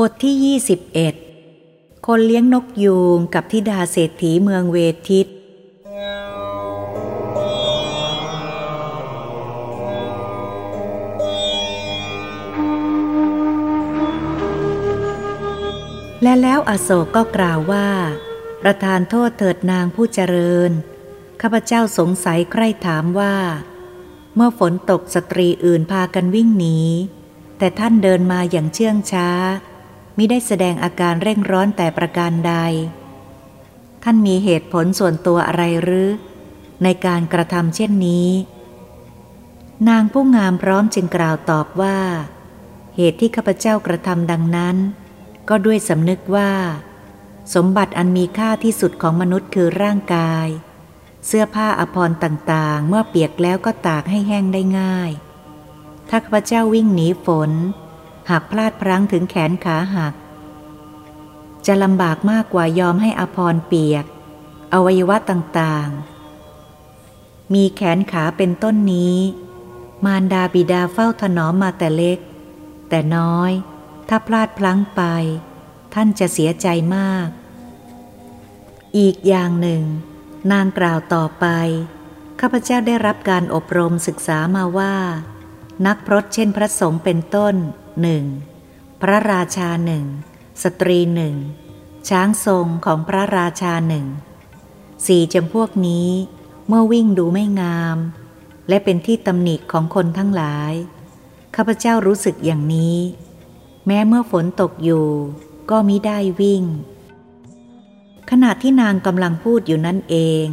บทที่ 21 คนเลี้ยงนกยูงกับทิดาเศรษฐีเมืองเวทิต และแล้วอโศกก็กล่าวว่า ประธานโทษเถิดนางผู้เจริญ ข้าพเจ้าสงสัยใคร่ถามว่า เมื่อฝนตกสตรีอื่นพากันวิ่งหนีแต่ท่านเดินมาอย่างเชื่องช้า มิได้แสดงอาการเร่งร้อนแต่ประการใด ท่านมีเหตุผลส่วนตัวอะไรหรือ ในการกระทำเช่นนี้ นางผู้งามพร้อมจึงกล่าวตอบว่า เหตุที่ข้าพเจ้ากระทำดังนั้น ก็ด้วยสำนึกว่า สมบัติอันมีค่าที่สุดของมนุษย์คือร่างกาย เสื้อผ้าอภรรต่างๆ เมื่อเปียกแล้วก็ตากให้แห้งได้ง่าย ถ้าข้าพเจ้าวิ่งหนีฝน หากพลาดพลั้งถึงแขนขาหัก จะลำบากมากกว่ายอมให้อภรเปียก อวัยวะต่างๆ มีแขนขาเป็นต้นนี้ มารดาบิดาเฝ้าถนอมมาแต่เล็ก แต่น้อย ถ้าพลาดพลั้งไป ท่านจะเสียใจมากอีกอย่างหนึ่ง นางกล่าวต่อไป ข้าพเจ้าได้รับการอบรมศึกษามาว่า นักพรตเช่นพระสงฆ์เป็นต้น หนึ่งพระราชาหนึ่งสตรีหนึ่งช้างทรงของพระราชาหนึ่งสี่จำพวกนี้เมื่อวิ่งดูไม่งาม และเป็นที่ตำหนิของคนทั้งหลาย ข้าพเจ้ารู้สึกอย่างนี้ แม้เมื่อฝนตกอยู่ก็มิได้วิ่ง ขณะที่นางกำลังพูดอยู่นั่นเอง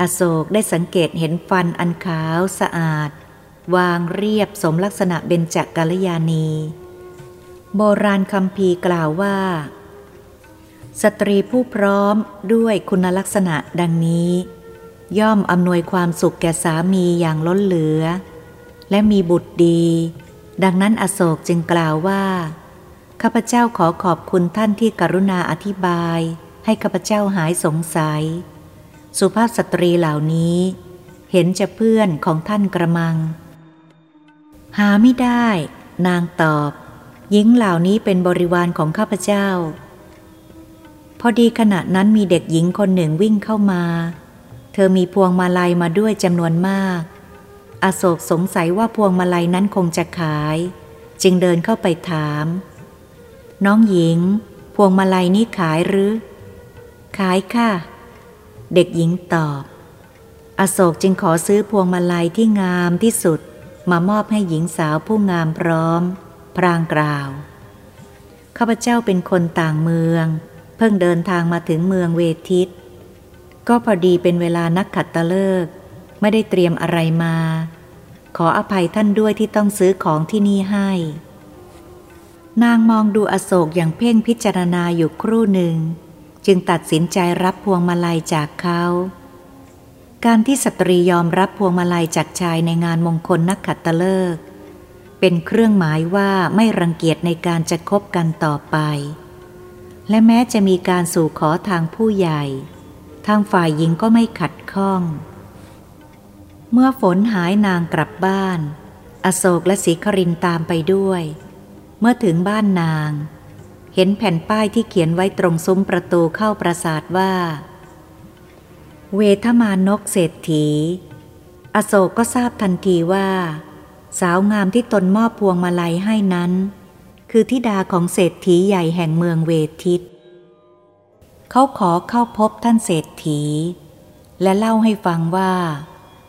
อโศกได้สังเกตเห็นฟันอันขาวสะอาด วางเรียบสมลักษณะเบญจกัลยาณีโบราณคำพีกล่าวว่า สตรีผู้พร้อมด้วยคุณลักษณะดังนี้ ย่อมอำนวยความสุขแก่สามีอย่างล้นเหลือ และมีบุตรดี ดังนั้นอโศกจึงกล่าวว่า ข้าพเจ้าขอขอบคุณท่านที่กรุณาอธิบาย ให้ข้าพเจ้าหายสงสัย สุภาพสตรีเหล่านี้เห็นจะเพื่อนของท่านกระมัง หาไม่ได้ นางตอบ หญิงเหล่านี้เป็นบริวารของข้าพเจ้า พอดีขณะนั้นมีเด็กหญิงคนหนึ่งวิ่งเข้ามา เธอมีพวงมาลัยมาด้วยจำนวนมาก อโศกสงสัยว่าพวงมาลัยนั้นคงจะขาย จึงเดินเข้าไปถาม น้องหญิง พวงมาลัยนี้ขายหรือ ขายค่ะ เด็กหญิงตอบ อโศกจึงขอซื้อพวงมาลัยที่งามที่สุด มามอบให้หญิงสาวผู้งามพร้อม พรางกล่าว ข้าพเจ้าเป็นคนต่างเมือง เพิ่งเดินทางมาถึงเมืองเวทิต ก็พอดีเป็นเวลานักขัดตะเลิก ไม่ได้เตรียมอะไรมา ขออภัยท่านด้วยที่ต้องซื้อของที่นี่ให้ นางมองดูอโศกอย่างเพ่งพิจารณาอยู่ครู่หนึ่ง จึงตัดสินใจรับพวงมาลัยจากเขา การที่สตรียอมรับพวงมาลัยจากชายในงานมงคลนักขัดตะเลิกเป็นเครื่องหมายว่าไม่รังเกียจในการจะคบกันต่อไป และแม้จะมีการสู่ขอทางผู้ใหญ่ ทางฝ่ายหญิงก็ไม่ขัดข้อง เมื่อฝนหายนางกลับบ้าน อโศกและศรีครินตามไปด้วย เมื่อถึงบ้านนาง เห็นแผ่นป้ายที่เขียนไว้ตรงซุ้มประตูเข้าปราสาทว่า เวทมานกเศรษฐี อโศกก็ทราบทันทีว่า สาวงามที่ตนมอบพวงมาลัยให้นั้น คือทิดาของเศรษฐีใหญ่แห่งเมืองเวทิต เขาขอเข้าพบท่านเศรษฐี และเล่าให้ฟังว่า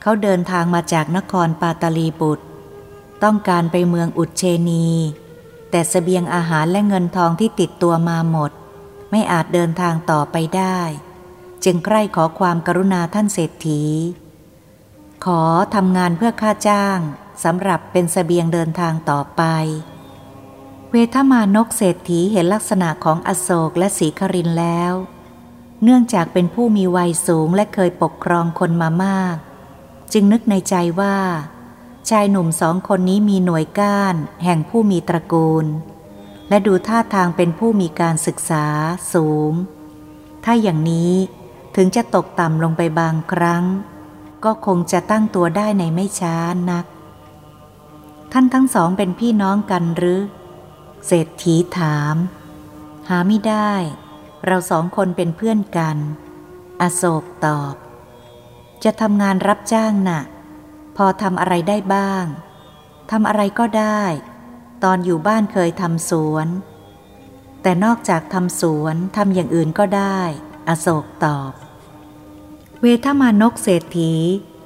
เขาเดินทางมาจากนครปาตาลีบุตร ต้องการไปเมืองอุเชนี แต่สเสบียงอาหารและเงินทองที่ติดตัวมาหมด ไม่อาจเดินทางต่อไปได้ จึงใคร่ขอความกรุณาท่านเศรษฐี ขอทำงานเพื่อค่าจ้างสำหรับเป็นสเสบียงเดินทางต่อไป เวทมานกเศรษฐีเห็นลักษณะของอโศกและสีครินแล้ว เนื่องจากเป็นผู้มีวัยสูงและเคยปกครองคนมามาก จึงนึกในใจว่า ชายหนุ่มสองคนนี้มีหน่วยก้านแห่งผู้มีตระกูล และดูท่าทางเป็นผู้มีการศึกษาสูง ถ้าอย่างนี้ ถึงจะตกต่ำลงไปบางครั้ง ก็คงจะตั้งตัวได้ในไม่ช้านัก ท่านทั้งสองเป็นพี่น้องกันหรือ เศรษฐีถาม หาไม่ได้ เราสองคนเป็นเพื่อนกัน อโศกตอบ จะทำงานรับจ้างนะ่ะ พอทำอะไรได้บ้างทำอะไรก็ได้ ตอนอยู่บ้านเคยทำสวน แต่นอกจากทำสวนทำอย่างอื่นก็ได้ อโศกตอบ เวทมานกเศรษฐี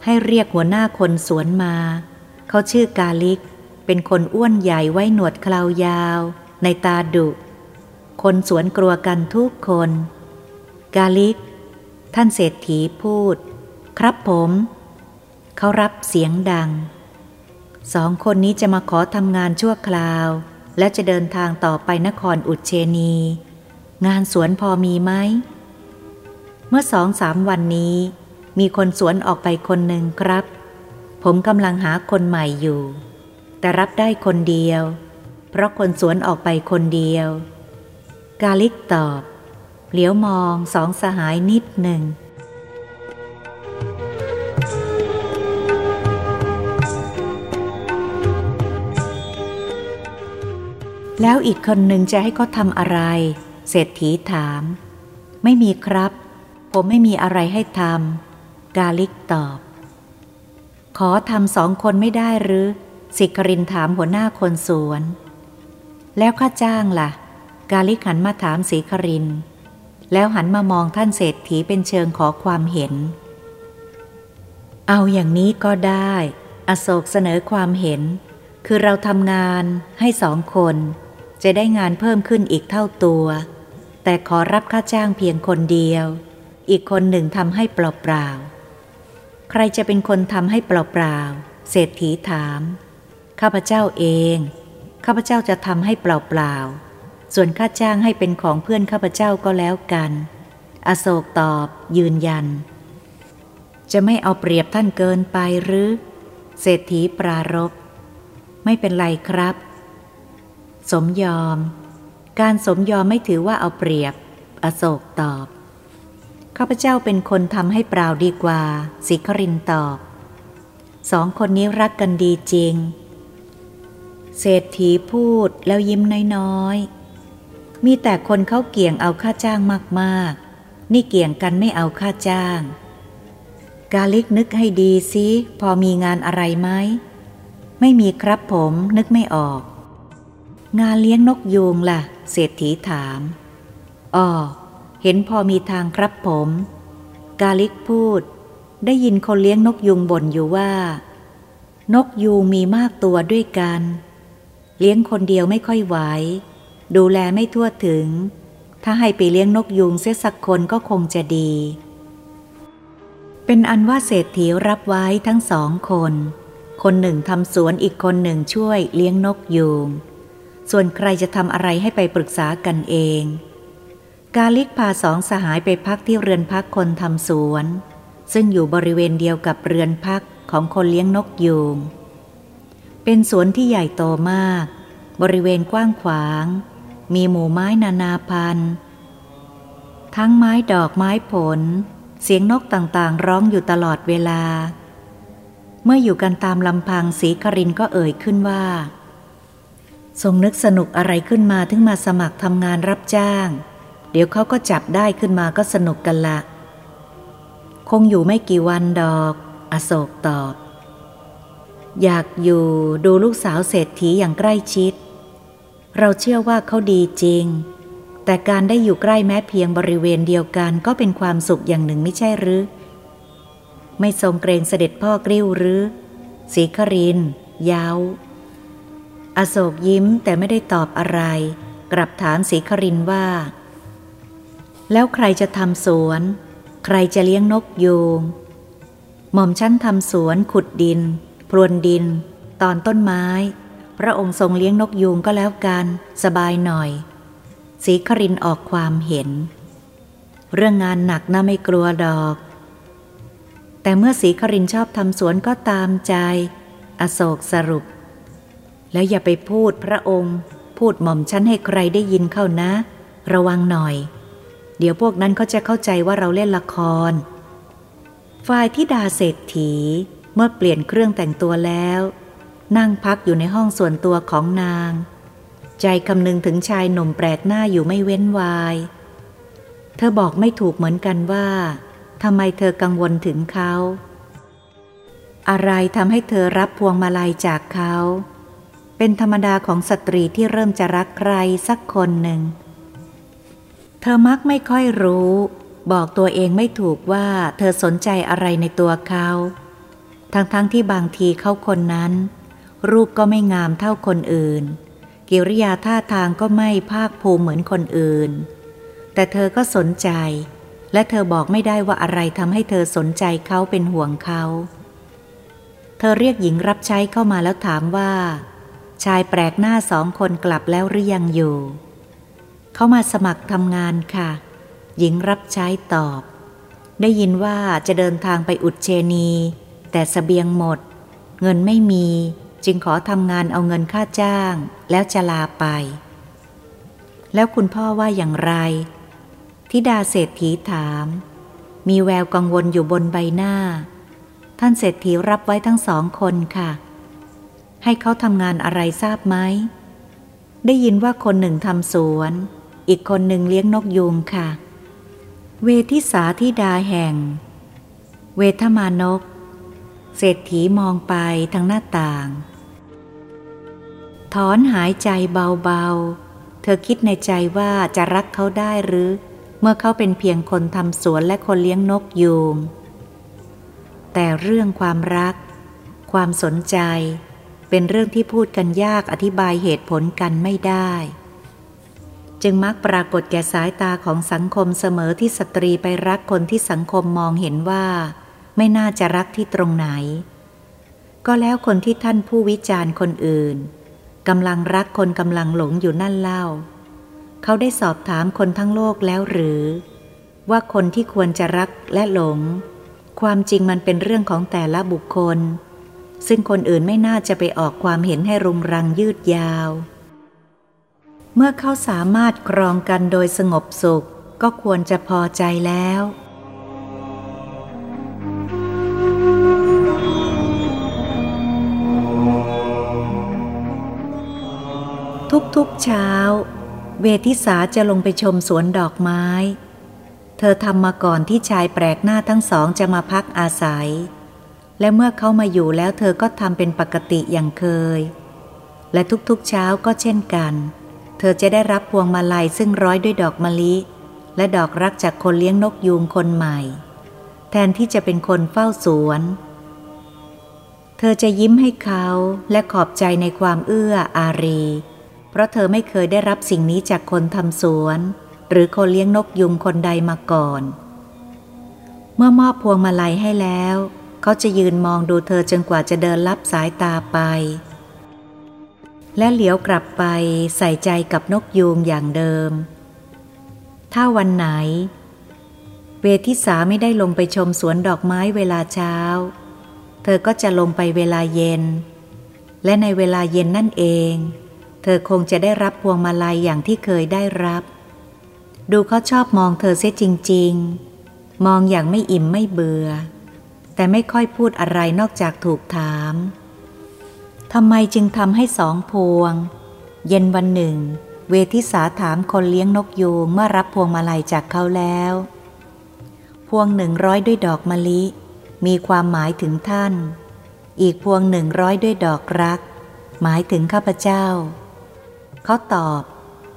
ให้เรียกหัวหน้าคนสวนมา เขาชื่อกาลิก เป็นคนอ้วนใหญ่ไว้หนวดเครายาว ในตาดุ คนสวนกลัวกันทุกคน กาลิก ท่านเศรษฐีพูด ครับผม เขารับเสียงดัง สองคนนี้จะมาขอทำงานชั่วคราว และจะเดินทางต่อไปนครอุเชนี งานสวนพอมีไหม เมื่อสองสามวันนี้ มีคนสวนออกไปคนหนึ่งครับ ผมกำลังหาคนใหม่อยู่ แต่รับได้คนเดียว เพราะคนสวนออกไปคนเดียว กาลิกตอบ เหลียวมองสองสหายนิดหนึ่งแล้วอีกคนหนึ่งจะให้เขาทำอะไร เศรษฐีถาม ไม่มีครับ ผมไม่มีอะไรให้ทำ กาลิกตอบ ขอทำสองคนไม่ได้หรือ สิกรินถามหัวหน้าคนสวน แล้วค่าจ้างละ่ะ กาลิกหันมาถามสีคริน แล้วหันมามองท่านเศรษฐีเป็นเชิงขอความเห็น เอาอย่างนี้ก็ได้ อโศกเสนอความเห็น คือเราทำงานให้สองคน จะได้งานเพิ่มขึ้นอีกเท่าตัว แต่ขอรับค่าจ้างเพียงคนเดียว อีกคนหนึ่งทำให้เปล่าๆ ใครจะเป็นคนทำให้เปล่าๆ เศรษฐีถาม ข้าพเจ้าเอง ข้าพเจ้าจะทำให้เปล่าๆ ส่วนค่าจ้างให้เป็นของเพื่อนข้าพเจ้าก็แล้วกัน อโศกตอบ ยืนยัน จะไม่เอาเปรียบท่านเกินไปหรือ เศรษฐีปรารบไม่เป็นไรครับ สมยอม การสมยอมไม่ถือว่าเอาเปรียบ อโศกตอบ ข้าพเจ้าเป็นคนทำให้เปล่าดีกว่าสิครินตอบ สองคนนี้รักกันดีจริง เศรษฐีพูดแล้วยิ้มน้อยๆ มีแต่คนเขาเกี่ยงเอาค่าจ้างมากๆ นี่เกี่ยงกันไม่เอาค่าจ้าง กาลิกนึกให้ดีซิพอมีงานอะไรไหม ไม่มีครับผมนึกไม่ออก งานเลี้ยงนกยูงล่ะ เศรษฐีถามอ๋อ เห็นพอมีทางครับผม กาลิกพูด ได้ยินคนเลี้ยงนกยุงบ่นอยู่ว่า นกยูงมีมากตัวด้วยกัน เลี้ยงคนเดียวไม่ค่อยไหว ดูแลไม่ทั่วถึง ถ้าให้ไปเลี้ยงนกยูงเสียสักคนก็คงจะดี เป็นอันว่าเศรษฐีรับไว้ทั้งสองคน คนหนึ่งทำสวนอีกคนหนึ่งช่วยเลี้ยงนกยูง ส่วนใครจะทำอะไรให้ไปปรึกษากันเอง กาลิกพาสองสหายไปพักที่เรือนพักคนทำสวน ซึ่งอยู่บริเวณเดียวกับเรือนพักของคนเลี้ยงนกยูง เป็นสวนที่ใหญ่โตมาก บริเวณกว้างขวาง มีหมู่ไม้นานาพันธุ์ ทั้งไม้ดอกไม้ผล เสียงนกต่างๆ ร้องอยู่ตลอดเวลา เมื่ออยู่กันตามลำพังสีครินก็เอ่ยขึ้นว่า ทรงนึกสนุกอะไรขึ้นมาถึงมาสมัครทำงานรับจ้าง เดี๋ยวเขาก็จับได้ขึ้นมาก็สนุกกันละ คงอยู่ไม่กี่วันดอก อโศกตอบ อยากอยู่ดูลูกสาวเศรษฐีอย่างใกล้ชิด เราเชื่อว่าเขาดีจริง แต่การได้อยู่ใกล้แม้เพียงบริเวณเดียวกันก็เป็นความสุขอย่างหนึ่งไม่ใช่หรือ ไม่ทรงเกรงเสด็จพ่อกริ้วหรือสีครินยาวอโศกยิ้มแต่ไม่ได้ตอบอะไร กลับถามสีครินว่า แล้วใครจะทำสวน ใครจะเลี้ยงนกยูง หม่อมชั้นทำสวนขุดดิน พรวนดิน ตอนต้นไม้ พระองค์ทรงเลี้ยงนกยูงก็แล้วกัน สบายหน่อยสีครินออกความเห็น เรื่องงานหนักน่าไม่กลัวดอก แต่เมื่อสีครินชอบทำสวนก็ตามใจ อโศกสรุป แล้วอย่าไปพูดพระองค์ พูดหม่อมชั้นให้ใครได้ยินเข้านะ ระวังหน่อย เดี๋ยวพวกนั้นเขาจะเข้าใจว่าเราเล่นละคร ฝ่ายที่ดาเศรษฐีเมื่อเปลี่ยนเครื่องแต่งตัวแล้ว นั่งพักอยู่ในห้องส่วนตัวของนาง ใจคำนึงถึงชายหนุ่มแปลกหน้าอยู่ไม่เว้นวาย เธอบอกไม่ถูกเหมือนกันว่าทำไมเธอกังวลถึงเขา อะไรทำให้เธอรับพวงมาลัยจากเขา เป็นธรรมดาของสตรีที่เริ่มจะรักใครสักคนหนึ่ง เธอมักไม่ค่อยรู้ บอกตัวเองไม่ถูกว่าเธอสนใจอะไรในตัวเขา ทั้งๆทที่บางทีเขาคนนั้น รูปก็ไม่งามเท่าคนอื่น กิริยาท่าทางก็ไม่ภาคภูมิเหมือนคนอื่น แต่เธอก็สนใจ และเธอบอกไม่ได้ว่าอะไรทำให้เธอสนใจเขาเป็นห่วงเขา เธอเรียกหญิงรับใช้เข้ามาแล้วถามว่า ชายแปลกหน้าสองคนกลับแล้วหรือยังอยู่ เขามาสมัครทำงานค่ะ หญิงรับใช้ตอบ ได้ยินว่าจะเดินทางไปอุดเชนี แต่สเสบียงหมด เงินไม่มีจึงขอทำงานเอาเงินค่าจ้าง แล้วจะลาไป แล้วคุณพ่อว่าอย่างไรทิดาเศรษฐีถาม มีแววกังวลอยู่บนใบหน้า ท่านเศรษฐีรับไว้ทั้งสองคนค่ะ ให้เขาทำงานอะไรทราบไหม ได้ยินว่าคนหนึ่งทำสวน อีกคนหนึ่งเลี้ยงนกยูงค่ะ เวทิสาทิดาแห่ง เวทมานก เศรษฐีมองไปทางหน้าต่าง ถอนหายใจเบาๆ เธอคิดในใจว่าจะรักเขาได้หรือ เมื่อเขาเป็นเพียงคนทำสวนและคนเลี้ยงนกยูง แต่เรื่องความรัก ความสนใจ เป็นเรื่องที่พูดกันยากอธิบายเหตุผลกันไม่ได้ จึงมักปรากฏแก่สายตาของสังคมเสมอที่สตรีไปรักคนที่สังคมมองเห็นว่า ไม่น่าจะรักที่ตรงไหน ก็แล้วคนที่ท่านผู้วิจารณ์คนอื่นกำลังรักคนกำลังหลงอยู่นั่นเล่า เขาได้สอบถามคนทั้งโลกแล้วหรือ ว่าคนที่ควรจะรักและหลง ความจริงมันเป็นเรื่องของแต่ละบุคคล ซึ่งคนอื่นไม่น่าจะไปออกความเห็นให้รุงรังยืดยาว เมื่อเขาสามารถครองกันโดยสงบสุข ก็ควรจะพอใจแล้ว ทุกๆเช้า เวทิสาจะลงไปชมสวนดอกไม้ เธอทำมาก่อนที่ชายแปลกหน้าทั้งสองจะมาพักอาศัย และเมื่อเขามาอยู่แล้วเธอก็ทำเป็นปกติอย่างเคย และทุกๆเช้าก็เช่นกันเธอจะได้รับพวงมาลัยซึ่งร้อยด้วยดอกมะลิ และดอกรักจากคนเลี้ยงนกยูงคนใหม่ แทนที่จะเป็นคนเฝ้าสวน เธอจะยิ้มให้เขาและขอบใจในความเอื้ออารี เพราะเธอไม่เคยได้รับสิ่งนี้จากคนทำสวน หรือคนเลี้ยงนกยุงคนใดมาก่อน เมื่อมอบพวงมาลัยให้แล้ว เขาจะยืนมองดูเธอจนกว่าจะเดินลับสายตาไป และเหลียวกลับไปใส่ใจกับนกยูงอย่างเดิม ถ้าวันไหน เวทิสาไม่ได้ลงไปชมสวนดอกไม้เวลาเช้า เธอก็จะลงไปเวลาเย็น และในเวลาเย็นนั่นเอง เธอคงจะได้รับพวงมาลัยอย่างที่เคยได้รับ ดูเขาชอบมองเธอเสียจริง ๆ มองอย่างไม่อิ่มไม่เบื่อ แต่ไม่ค่อยพูดอะไรนอกจากถูกถาม ทำไมจึงทำให้สองพวง เย็นวันหนึ่ง เวทิสาถามคนเลี้ยงนกยูงเมื่อรับพวงมาลัยจากเขาแล้ว พวงหนึ่งร้อยด้วยดอกมะลิ มีความหมายถึงท่าน อีกพวงหนึ่งร้อยด้วยดอกรัก หมายถึงข้าพเจ้า เขาตอบ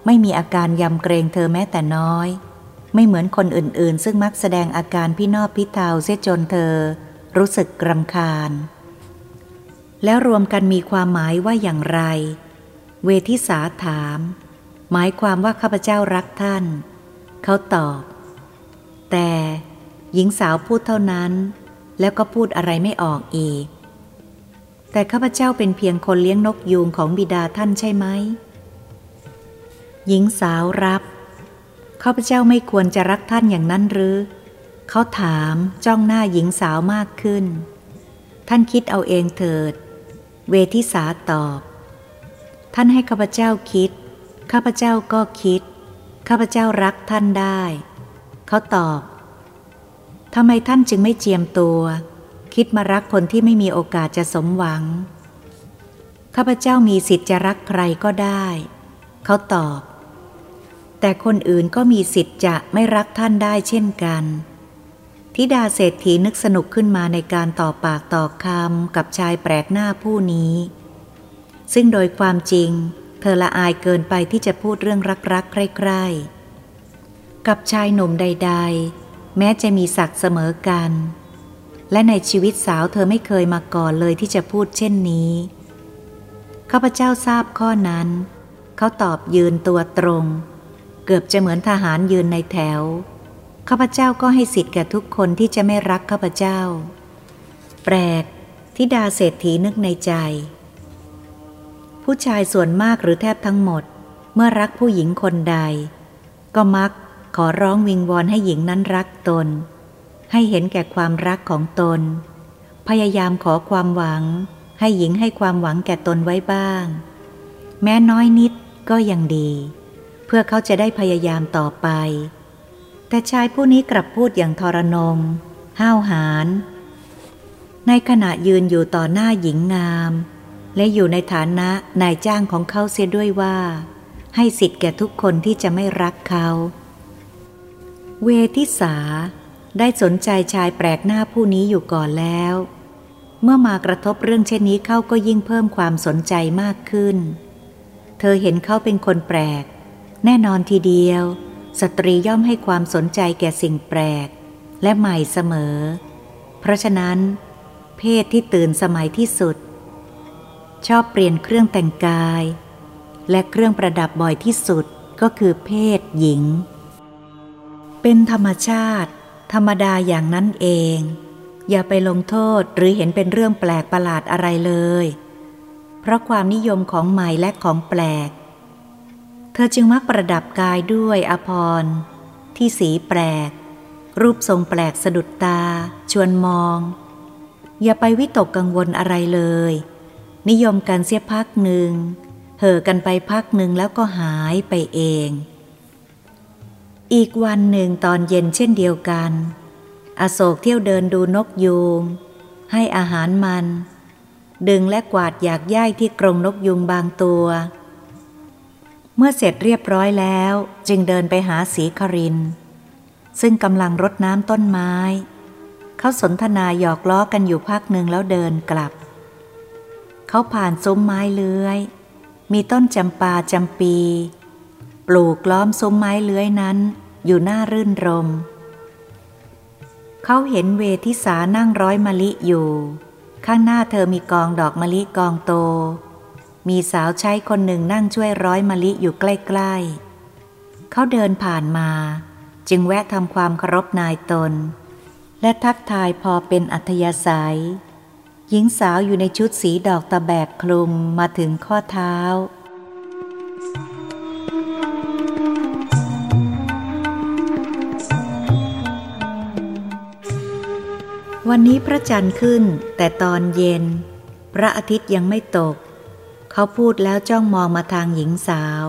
ไม่มีอาการยำเกรงเธอแม้แต่น้อย ไม่เหมือนคนอื่นๆ ซึ่งมักแสดงอาการพี่นอบพี่เทาเสียจนเธอ รู้สึกกรำคาญ แล้วรวมกันมีความหมายว่าอย่างไร เวทิสาถาม หมายความว่าข้าพเจ้ารักท่าน เขาตอบ แต่หญิงสาวพูดเท่านั้น แล้วก็พูดอะไรไม่ออกอีก แต่ข้าพเจ้าเป็นเพียงคนเลี้ยงนกยูงของบิดาท่านใช่ไหม หญิงสาวรับ ข้าพเจ้าไม่ควรจะรักท่านอย่างนั้นหรือ เขาถามจ้องหน้าหญิงสาวมากขึ้น ท่านคิดเอาเองเถิด เวทิสาตอบ ท่านให้ข้าพเจ้าคิด ข้าพเจ้าก็คิด ข้าพเจ้ารักท่านได้ เขาตอบทำไมท่านจึงไม่เจียมตัว คิดมารักคนที่ไม่มีโอกาสจะสมหวัง ข้าพเจ้ามีสิทธิ์จะรักใครก็ได้ เขาตอบ แต่คนอื่นก็มีสิทธิ์จะไม่รักท่านได้เช่นกัน ทิดาเศรษฐีนึกสนุกขึ้นมาในการต่อปากต่อคำกับชายแปลกหน้าผู้นี้ ซึ่งโดยความจริง เธอละอายเกินไปที่จะพูดเรื่องรักๆใกล้ๆกับชายหนุ่มใด ๆ แม้จะมีศักดิ์เสมอกัน และในชีวิตสาวเธอไม่เคยมาก่อนเลยที่จะพูดเช่นนี้ ข้าพเจ้าทราบข้อนั้น เขาตอบยืนตัวตรง เกือบจะเหมือนทหารยืนในแถว ข้าพเจ้าก็ให้สิทธิ์แก่ทุกคนที่จะไม่รักข้าพเจ้า แปลกทิดาเศรษฐีนึกในใจ ผู้ชายส่วนมากหรือแทบทั้งหมด เมื่อรักผู้หญิงคนใด ก็มักขอร้องวิงวอนให้หญิงนั้นรักตน ให้เห็นแก่ความรักของตน พยายามขอความหวัง ให้หญิงให้ความหวังแก่ตนไว้บ้าง แม้น้อยนิดก็ยังดี เพื่อเขาจะได้พยายามต่อไป แต่ชายผู้นี้กลับพูดอย่างทรนง ห้าวหาญ ในขณะยืนอยู่ต่อหน้าหญิงงาม และอยู่ในฐานะนายจ้างของเขาเสียด้วยว่า ให้สิทธิ์แก่ทุกคนที่จะไม่รักเขา เวทิสาได้สนใจชายแปลกหน้าผู้นี้อยู่ก่อนแล้ว เมื่อมากระทบเรื่องเช่นนี้เขาก็ยิ่งเพิ่มความสนใจมากขึ้น เธอเห็นเขาเป็นคนแปลก แน่นอนทีเดียว สตรีย่อมให้ความสนใจแก่สิ่งแปลก และใหม่เสมอ เพราะฉะนั้น เพศที่ตื่นสมัยที่สุด ชอบเปลี่ยนเครื่องแต่งกาย และเครื่องประดับบ่อยที่สุดก็คือเพศหญิง เป็นธรรมชาติ ธรรมดาอย่างนั้นเอง อย่าไปลงโทษหรือเห็นเป็นเรื่องแปลกประหลาดอะไรเลย เพราะความนิยมของใหม่และของแปลก เธอจึงมักประดับกายด้วยอภรณ์ที่สีแปลก รูปทรงแปลกสะดุดตา ชวนมอง อย่าไปวิตกกังวลอะไรเลย นิยมกันเสียพักหนึ่งเห่อกันไปพักหนึ่งแล้วก็หายไปเอง อีกวันหนึ่งตอนเย็นเช่นเดียวกัน อโศกเที่ยวเดินดูนกยูงให้อาหารมัน ดึงและกวาดอยากย่ายที่กรงนกยุงบางตัว เมื่อเสร็จเรียบร้อยแล้วจึงเดินไปหาสีคริน ซึ่งกำลังรดน้ำต้นไม้ เขาสนทนาหยอกล้อกันอยู่พักหนึ่งแล้วเดินกลับ เขาผ่านซุ้มไม้เลื้อย มีต้นจำปาจำปี ปลูกล้อมซุ้มไม้เลื้อยนั้นอยู่หน้ารื่นรม เขาเห็นเวทิสานั่งร้อยมะลิอยู่ ข้างหน้าเธอมีกองดอกมะลิกองโต มีสาวใช้คนหนึ่งนั่งช่วยร้อยมะลิอยู่ใกล้ ๆ เขาเดินผ่านมา จึงแวะทำความเคารพนายตน และทักทายพอเป็นอัธยาศัย หญิงสาวอยู่ในชุดสีดอกตะแบกคลุมมาถึงข้อเท้า วันนี้พระจันทร์ขึ้นแต่ตอนเย็น พระอาทิตย์ยังไม่ตก เขาพูดแล้วจ้องมองมาทางหญิงสาว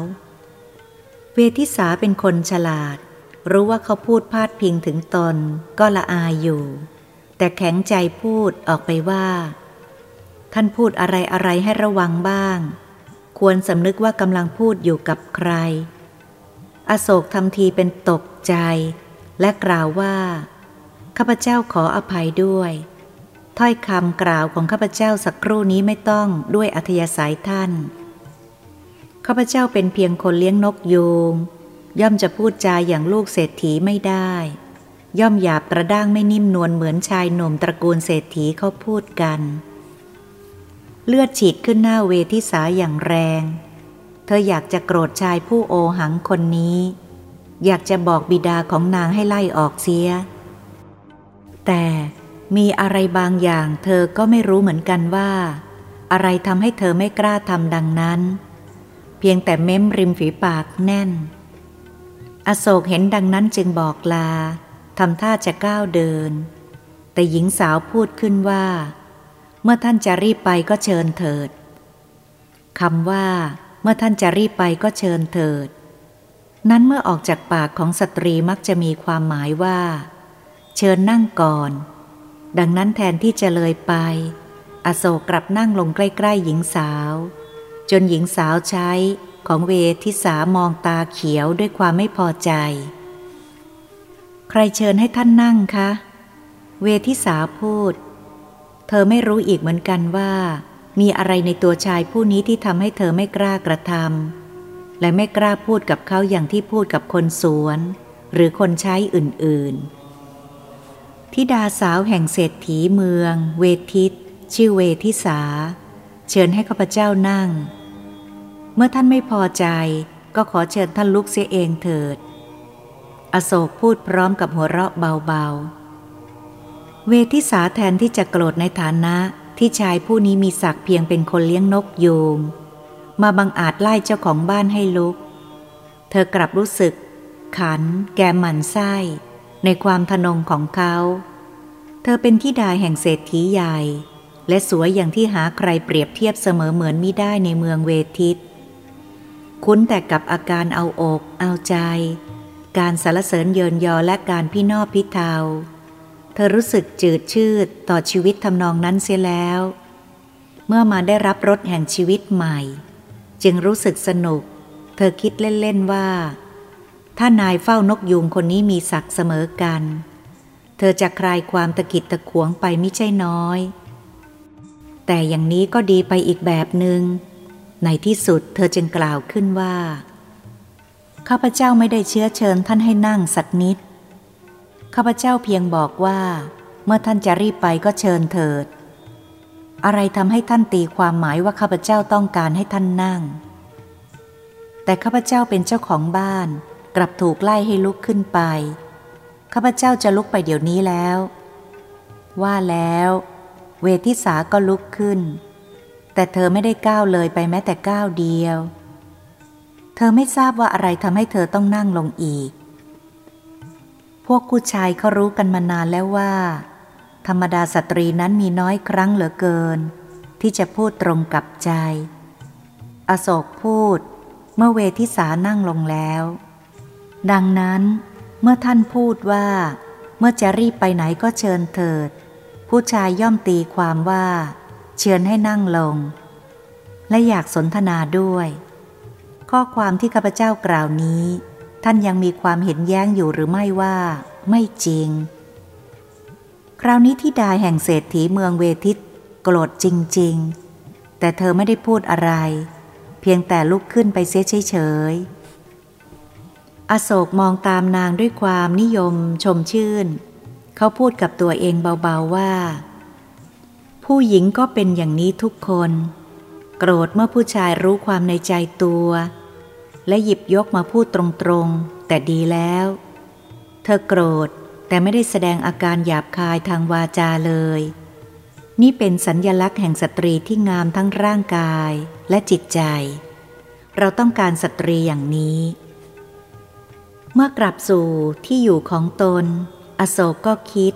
เวทิสาเป็นคนฉลาด รู้ว่าเขาพูดพาดพิงถึงตนก็ละอายอยู่ แต่แข็งใจพูดออกไปว่า ท่านพูดอะไรอะไรให้ระวังบ้าง ควรสำนึกว่ากำลังพูดอยู่กับใคร อโศกทำทีเป็นตกใจ และกล่าวว่า ข้าพเจ้าขออภัยด้วย ถ้อยคำกล่าวของข้าพเจ้าสักครู่นี้ไม่ต้องด้วยอัธยาศัยท่าน ข้าพเจ้าเป็นเพียงคนเลี้ยงนกยูงย่อมจะพูดจาอย่างลูกเศรษฐีไม่ได้ ย่อมหยาบกระด้างไม่นิ่มนวลเหมือนชายหนุ่มตระกูลเศรษฐีเขาพูดกัน เลือดฉีดขึ้นหน้าเวทิสาอย่างแรง เธออยากจะโกรธชายผู้โอหังคนนี้ อยากจะบอกบิดาของนางให้ไล่ออกเสีย แต่ มีอะไรบางอย่างเธอก็ไม่รู้เหมือนกันว่า อะไรทำให้เธอไม่กล้าทำดังนั้น เพียงแต่เม้มริมฝีปากแน่น อโศกเห็นดังนั้นจึงบอกลาทำท่าจะก้าวเดิน แต่หญิงสาวพูดขึ้นว่า เมื่อท่านจะรีบไปก็เชิญเถิดคำว่า เมื่อท่านจะรีบไปก็เชิญเถิด นั้นเมื่อออกจากปากของสตรีมักจะมีความหมายว่า เชิญนั่งก่อน ดังนั้นแทนที่จะเลยไป อโศกกลับนั่งลงใกล้ ๆ หญิงสาว จนหญิงสาวใช้ของเวทิสามองตาเขียวด้วยความไม่พอใจ ใครเชิญให้ท่านนั่งคะ เวทิสาพูด เธอไม่รู้อีกเหมือนกันว่า มีอะไรในตัวชายผู้นี้ที่ทำให้เธอไม่กล้ากระทำและไม่กล้าพูดกับเขาอย่างที่พูดกับคนสวน หรือคนใช้อื่นๆ ทิดาสาวแห่งเศรษฐีเมือง เวทิต ชื่อเวทิสา เชิญให้ข้าพเจ้านั่ง เมื่อท่านไม่พอใจก็ขอเชิญท่านลุกเสียเองเถิด อโศกพูดพร้อมกับหัวเราะเบาๆ เวทิสาแทนที่จะโกรธในฐานะที่ชายผู้นี้มีศักดิ์เพียงเป็นคนเลี้ยงนกยูงมาบังอาจไล่เจ้าของบ้านให้ลุก เธอกลับรู้สึก ขัน แกมหมันไส้ ในความทนงของเขา เธอเป็นที่ดาแห่งเศรษฐีใหญ่ และสวยอย่างที่หาใครเปรียบเทียบเสมอเหมือนมิได้ในเมืองเวทิต คุ้นแต่กับอาการเอาอกเอาใจ การสารเสริญเยินยอและการพี่นอบพิเทาเธอรู้สึกจืดชืดต่อชีวิตทำนองนั้นเสียแล้ว เมื่อมาได้รับรสแห่งชีวิตใหม่ จึงรู้สึกสนุก เธอคิดเล่น ๆ ว่า ถ้านายเฝ้านกยูงคนนี้มีศักดิ์เสมอกัน เธอจะคลายความตะกิดตะขวงไปไม่ใช่น้อย แต่อย่างนี้ก็ดีไปอีกแบบหนึง่ง ในที่สุดเธอจึงกล่าวขึ้นว่า ข้าพเจ้าไม่ได้เชื้อเชิญท่านให้นั่งสักนิด ข้าพเจ้าเพียงบอกว่า เมื่อท่านจะรีบไปก็เชิญเถิด อะไรทำให้ท่านตีความหมายว่าข้าพเจ้าต้องการให้ท่านนั่ง แต่ข้าพเจ้าเป็นเจ้าของบ้าน กลับถูกไล่ให้ลุกขึ้นไป ข้าพเจ้าจะลุกไปเดี๋ยวนี้แล้ว ว่าแล้ว เวทิสาก็ลุกขึ้น แต่เธอไม่ได้ก้าวเลยไปแม้แต่ก้าวเดียว เธอไม่ทราบว่าอะไรทำให้เธอต้องนั่งลงอีก พวกผู้ชายเขารู้กันมานานแล้วว่า ธรรมดาสตรีนั้นมีน้อยครั้งเหลือเกิน ที่จะพูดตรงกับใจ อโศกพูดเมื่อเวทิสานั่งลงแล้ว ดังนั้น เมื่อท่านพูดว่า เมื่อจะรีบไปไหนก็เชิญเถิด ผู้ชายย่อมตีความว่า เชิญให้นั่งลง และอยากสนทนาด้วย ข้อความที่ข้าพเจ้ากล่าวนี้ ท่านยังมีความเห็นแย้งอยู่หรือไม่ว่า ไม่จริง คราวนี้ที่ดาแห่งเศรษฐีเมืองเวทิตโกรธจริง ๆ แต่เธอไม่ได้พูดอะไร เพียงแต่ลุกขึ้นไปเสียเฉยๆ อโศกมองตามนางด้วยความนิยมชมชื่น เขาพูดกับตัวเองเบาๆว่า ผู้หญิงก็เป็นอย่างนี้ทุกคน โกรธเมื่อผู้ชายรู้ความในใจตัว และหยิบยกมาพูดตรงๆ แต่ดีแล้ว เธอโกรธแต่ไม่ได้แสดงอาการหยาบคายทางวาจาเลย นี่เป็นสัญญลักษณ์แห่งสตรีที่งามทั้งร่างกายและจิตใจ เราต้องการสตรีอย่างนี้ เมื่อกลับสู่ที่อยู่ของตน อโศกก็คิด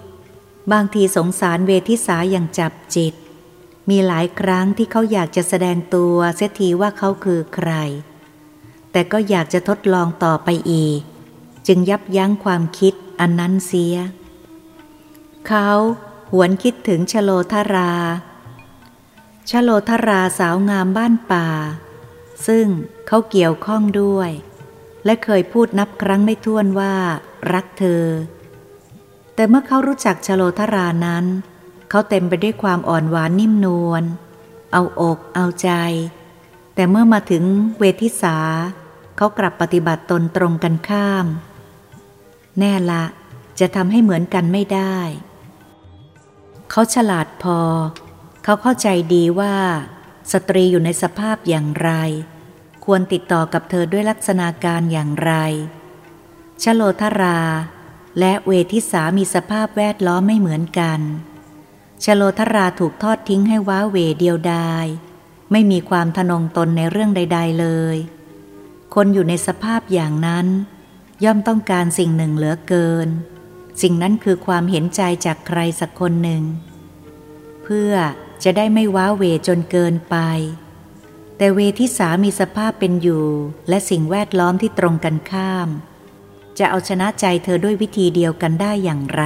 บางทีสงสารเวทิสาอย่างจับจิต มีหลายครั้งที่เขาอยากจะแสดงตัวเสียทีว่าเขาคือใคร แต่ก็อยากจะทดลองต่อไปอีก จึงยับยั้งความคิดอันนั้นเสีย เขาหวนคิดถึงชโลธาราชโลธาราสาวงามบ้านป่า ซึ่งเขาเกี่ยวข้องด้วย และเคยพูดนับครั้งไม่ถ้วนว่า รักเธอ แต่เมื่อเขารู้จักชโลธรานั้น เขาเต็มไปด้วยความอ่อนหวานนิ่มนวล เอาอกเอาใจ แต่เมื่อมาถึงเวทิสา เขากลับปฏิบัติตนตรงกันข้าม แน่ละ จะทำให้เหมือนกันไม่ได้ เขาฉลาดพอ เขาเข้าใจดีว่า สตรีอยู่ในสภาพอย่างไร ควรติดต่อกับเธอด้วยลักษณะการอย่างไร ชโลธรา และเวทิสามีสภาพแวดล้อมไม่เหมือนกัน ชโลธราถูกทอดทิ้งให้ว้าเวเดียวดาย ไม่มีความทนงตนในเรื่องใด ๆเลย คนอยู่ในสภาพอย่างนั้น ย่อมต้องการสิ่งหนึ่งเหลือเกิน สิ่งนั้นคือความเห็นใจจากใครสักคนหนึ่ง เพื่อจะได้ไม่ว้าเวจนเกินไป แต่เวทิสามีสภาพเป็นอยู่ และสิ่งแวดล้อมที่ตรงกันข้าม จะเอาชนะใจเธอด้วยวิธีเดียวกันได้อย่างไร